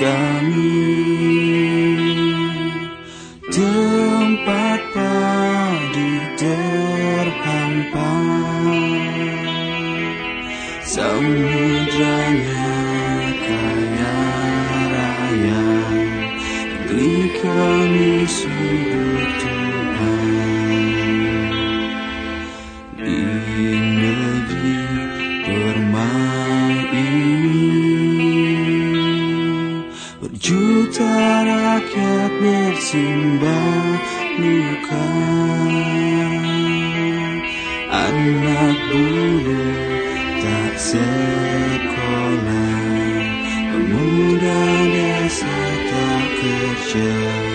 kami. Tempat padi terhampar Samudranya luka Anak dulu tak sekolah Pemuda desa tak kerja.